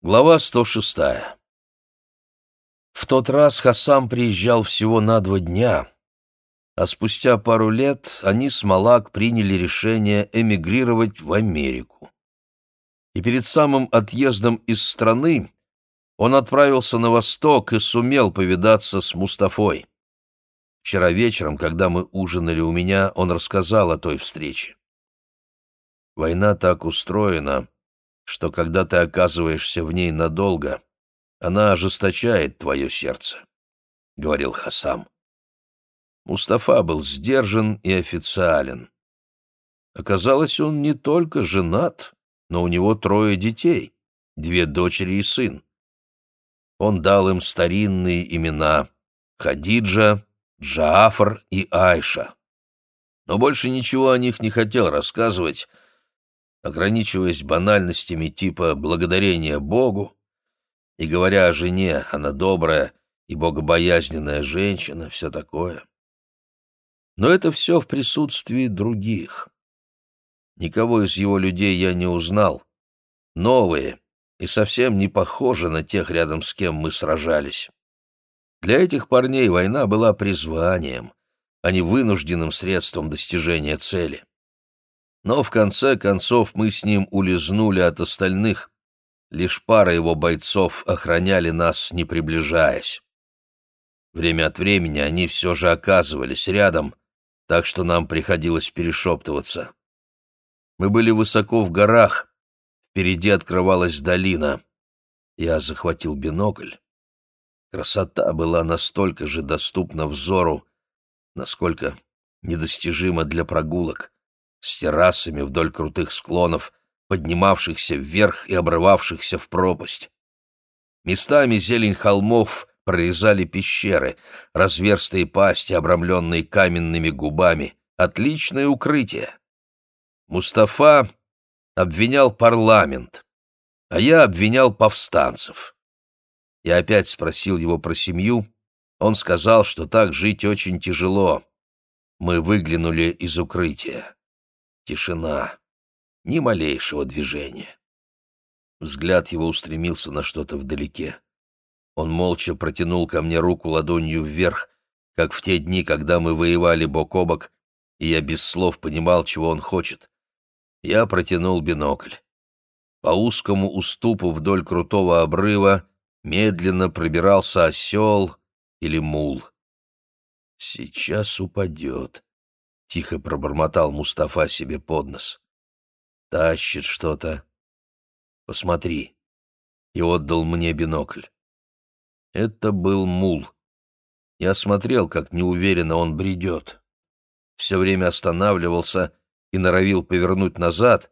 Глава 106. В тот раз Хасам приезжал всего на два дня, а спустя пару лет они с Малак приняли решение эмигрировать в Америку. И перед самым отъездом из страны он отправился на восток и сумел повидаться с Мустафой. Вчера вечером, когда мы ужинали у меня, он рассказал о той встрече. Война так устроена, что когда ты оказываешься в ней надолго, она ожесточает твое сердце», — говорил Хасам. Мустафа был сдержан и официален. Оказалось, он не только женат, но у него трое детей, две дочери и сын. Он дал им старинные имена — Хадиджа, Джаафар и Айша. Но больше ничего о них не хотел рассказывать, ограничиваясь банальностями типа благодарения Богу и говоря о жене, она добрая и богобоязненная женщина, все такое. Но это все в присутствии других. Никого из его людей я не узнал. Новые и совсем не похожи на тех, рядом с кем мы сражались. Для этих парней война была призванием, а не вынужденным средством достижения цели но в конце концов мы с ним улизнули от остальных. Лишь пара его бойцов охраняли нас, не приближаясь. Время от времени они все же оказывались рядом, так что нам приходилось перешептываться. Мы были высоко в горах, впереди открывалась долина. Я захватил бинокль. Красота была настолько же доступна взору, насколько недостижима для прогулок с террасами вдоль крутых склонов, поднимавшихся вверх и обрывавшихся в пропасть. Местами зелень холмов прорезали пещеры, разверстые пасти, обрамленные каменными губами. Отличное укрытие. Мустафа обвинял парламент, а я обвинял повстанцев. Я опять спросил его про семью. Он сказал, что так жить очень тяжело. Мы выглянули из укрытия. Тишина. Ни малейшего движения. Взгляд его устремился на что-то вдалеке. Он молча протянул ко мне руку ладонью вверх, как в те дни, когда мы воевали бок о бок, и я без слов понимал, чего он хочет. Я протянул бинокль. По узкому уступу вдоль крутого обрыва медленно пробирался осел или мул. «Сейчас упадет», — тихо пробормотал Мустафа себе под нос. «Тащит что-то. Посмотри». И отдал мне бинокль. Это был мул. Я смотрел, как неуверенно он бредет. Все время останавливался и норовил повернуть назад,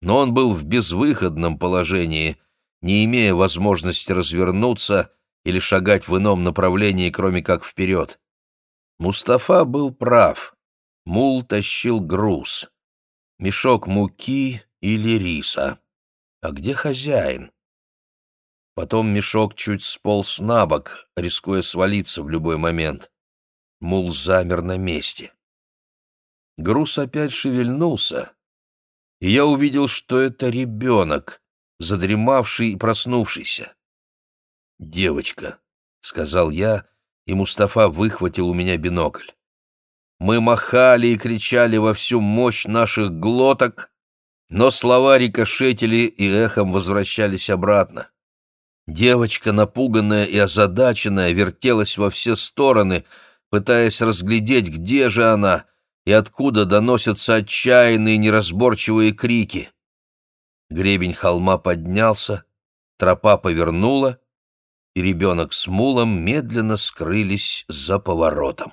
но он был в безвыходном положении, не имея возможности развернуться или шагать в ином направлении, кроме как вперед. Мустафа был прав. Мул тащил груз. Мешок муки или риса. А где хозяин? Потом мешок чуть сполз на бок, рискуя свалиться в любой момент. Мул замер на месте. Груз опять шевельнулся, и я увидел, что это ребенок, задремавший и проснувшийся. «Девочка», — сказал я, и Мустафа выхватил у меня бинокль. Мы махали и кричали во всю мощь наших глоток, но слова рикошетили и эхом возвращались обратно. Девочка, напуганная и озадаченная, вертелась во все стороны, пытаясь разглядеть, где же она и откуда доносятся отчаянные неразборчивые крики. Гребень холма поднялся, тропа повернула, и ребенок с мулом медленно скрылись за поворотом.